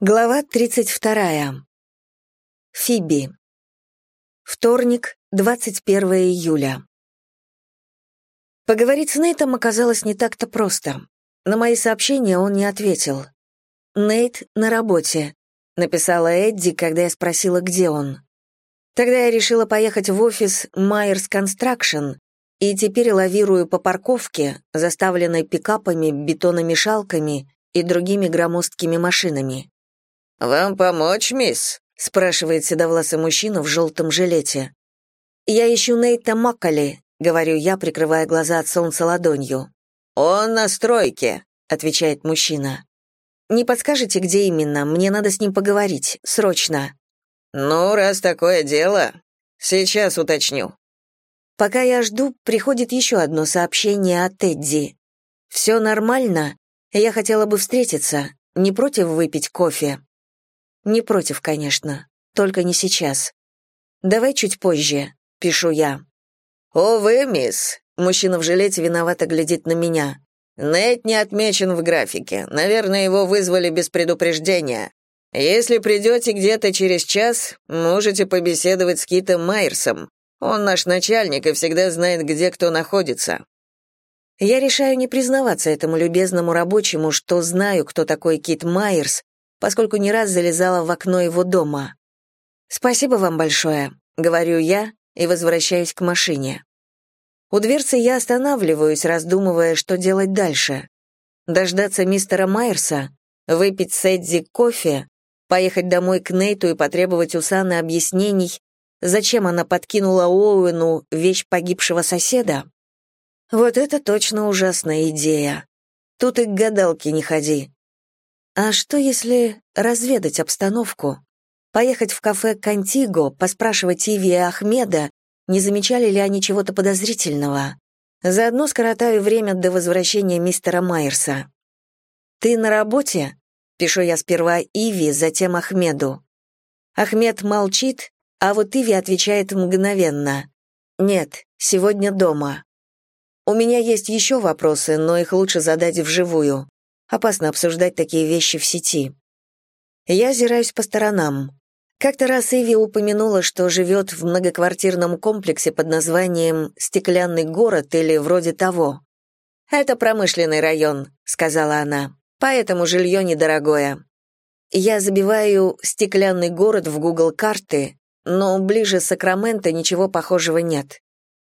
Глава 32. Фиби. Вторник, 21 июля. Поговорить с Нейтом оказалось не так-то просто. На мои сообщения он не ответил. «Нейт на работе», — написала Эдди, когда я спросила, где он. Тогда я решила поехать в офис Myers Construction и теперь лавирую по парковке, заставленной пикапами, бетономешалками и другими громоздкими машинами. «Вам помочь, мисс?» — спрашивает седовласый мужчина в желтом жилете. «Я ищу Нейта Макколи», — говорю я, прикрывая глаза от солнца ладонью. «Он на стройке», — отвечает мужчина. «Не подскажете, где именно? Мне надо с ним поговорить. Срочно». «Ну, раз такое дело, сейчас уточню». Пока я жду, приходит еще одно сообщение от Эдди. «Все нормально? Я хотела бы встретиться. Не против выпить кофе?» Не против, конечно, только не сейчас. Давай чуть позже, пишу я. О, вы, мисс. Мужчина в жилете виновато глядит на меня. Нейт не отмечен в графике. Наверное, его вызвали без предупреждения. Если придете где-то через час, можете побеседовать с Китом Майерсом. Он наш начальник и всегда знает, где кто находится. Я решаю не признаваться этому любезному рабочему, что знаю, кто такой Кит Майерс, поскольку не раз залезала в окно его дома. «Спасибо вам большое», — говорю я и возвращаюсь к машине. У дверцы я останавливаюсь, раздумывая, что делать дальше. Дождаться мистера Майерса, выпить с Эдди кофе, поехать домой к Нейту и потребовать у Саны объяснений, зачем она подкинула Оуэну вещь погибшего соседа? Вот это точно ужасная идея. Тут и к гадалке не ходи. А что, если разведать обстановку? Поехать в кафе «Контиго», поспрашивать Иви и Ахмеда, не замечали ли они чего-то подозрительного. Заодно скоротаю время до возвращения мистера Майерса. «Ты на работе?» — пишу я сперва Иви, затем Ахмеду. Ахмед молчит, а вот Иви отвечает мгновенно. «Нет, сегодня дома». У меня есть еще вопросы, но их лучше задать вживую. Опасно обсуждать такие вещи в сети. Я озираюсь по сторонам. Как-то раз Иви упомянула, что живет в многоквартирном комплексе под названием «Стеклянный город» или вроде того. «Это промышленный район», — сказала она, «поэтому жилье недорогое». Я забиваю «Стеклянный город» в Google карты, но ближе Сакраменто ничего похожего нет.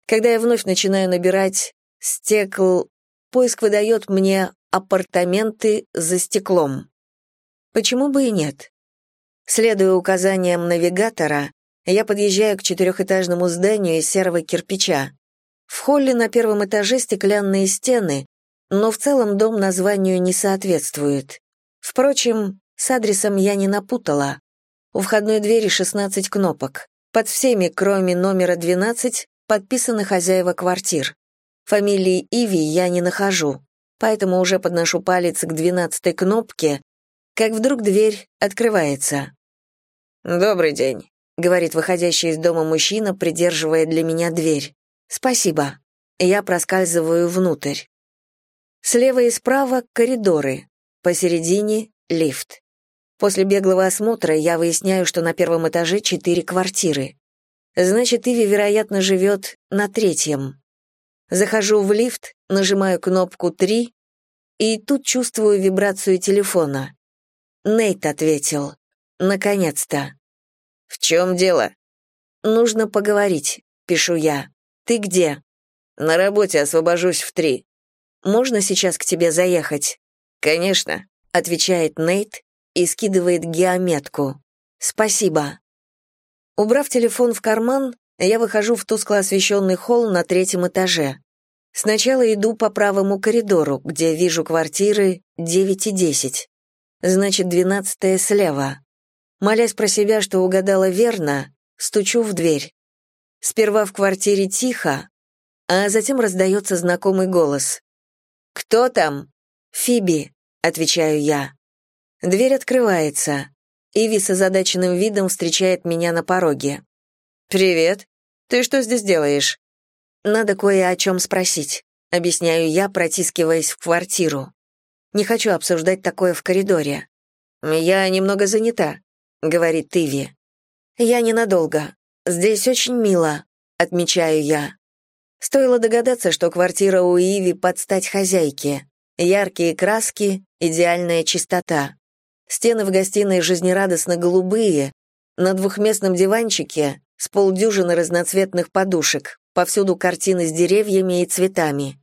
Когда я вновь начинаю набирать «стекл», поиск выдает мне апартаменты за стеклом. Почему бы и нет? Следуя указаниям навигатора, я подъезжаю к четырехэтажному зданию из серого кирпича. В холле на первом этаже стеклянные стены, но в целом дом названию не соответствует. Впрочем, с адресом я не напутала. У входной двери 16 кнопок. Под всеми, кроме номера 12, подписаны хозяева квартир. Фамилии Иви я не нахожу поэтому уже подношу палец к двенадцатой кнопке, как вдруг дверь открывается. «Добрый день», — говорит выходящий из дома мужчина, придерживая для меня дверь. «Спасибо». Я проскальзываю внутрь. Слева и справа — коридоры, посередине — лифт. После беглого осмотра я выясняю, что на первом этаже четыре квартиры. Значит, Иви, вероятно, живет на третьем. Захожу в лифт, нажимаю кнопку 3, и тут чувствую вибрацию телефона. Нейт ответил. Наконец-то. «В чем дело?» «Нужно поговорить», — пишу я. «Ты где?» «На работе освобожусь в три». «Можно сейчас к тебе заехать?» «Конечно», — отвечает Нейт и скидывает геометку. «Спасибо». Убрав телефон в карман, я выхожу в тускло освещенный холл на третьем этаже. Сначала иду по правому коридору, где вижу квартиры 9 и 10. Значит, двенадцатая слева. Молясь про себя, что угадала верно, стучу в дверь. Сперва в квартире тихо, а затем раздается знакомый голос. «Кто там?» «Фиби», — отвечаю я. Дверь открывается. Иви с озадаченным видом встречает меня на пороге. «Привет. Ты что здесь делаешь?» «Надо кое о чем спросить», — объясняю я, протискиваясь в квартиру. «Не хочу обсуждать такое в коридоре. «Я немного занята», — говорит Иви. «Я ненадолго. Здесь очень мило», — отмечаю я. Стоило догадаться, что квартира у Иви под стать хозяйке. Яркие краски, идеальная чистота. Стены в гостиной жизнерадостно голубые, на двухместном диванчике с полдюжины разноцветных подушек, повсюду картины с деревьями и цветами.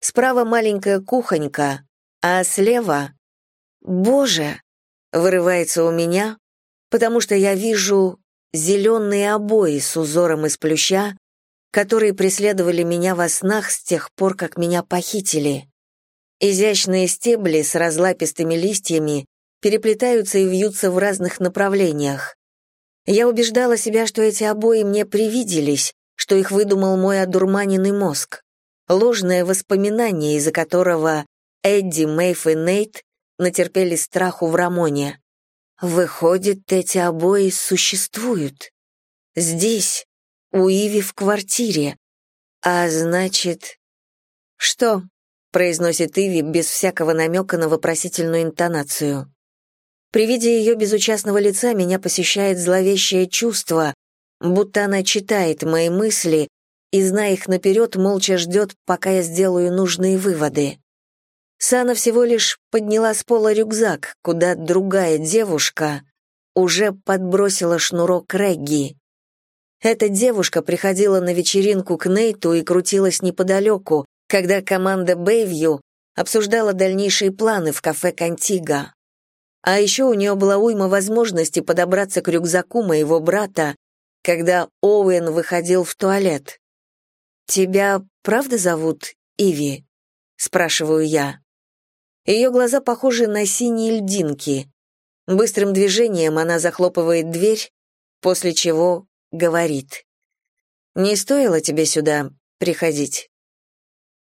Справа маленькая кухонька, а слева... Боже! Вырывается у меня, потому что я вижу зеленые обои с узором из плюща, которые преследовали меня во снах с тех пор, как меня похитили. Изящные стебли с разлапистыми листьями переплетаются и вьются в разных направлениях. Я убеждала себя, что эти обои мне привиделись, что их выдумал мой одурманенный мозг. Ложное воспоминание, из-за которого Эдди, Мэйф и Нейт натерпелись страху в Рамоне. Выходит, эти обои существуют. Здесь, у Иви в квартире. А значит... Что? произносит Иви без всякого намека на вопросительную интонацию. При виде ее безучастного лица меня посещает зловещее чувство, будто она читает мои мысли и, зная их наперед, молча ждет, пока я сделаю нужные выводы. Сана всего лишь подняла с пола рюкзак, куда другая девушка уже подбросила шнурок Регги. Эта девушка приходила на вечеринку к Нейту и крутилась неподалеку, когда команда Бэйвью обсуждала дальнейшие планы в кафе «Контига». А еще у нее была уйма возможности подобраться к рюкзаку моего брата, когда Оуэн выходил в туалет. «Тебя правда зовут Иви?» — спрашиваю я. Ее глаза похожи на синие льдинки. Быстрым движением она захлопывает дверь, после чего говорит. «Не стоило тебе сюда приходить».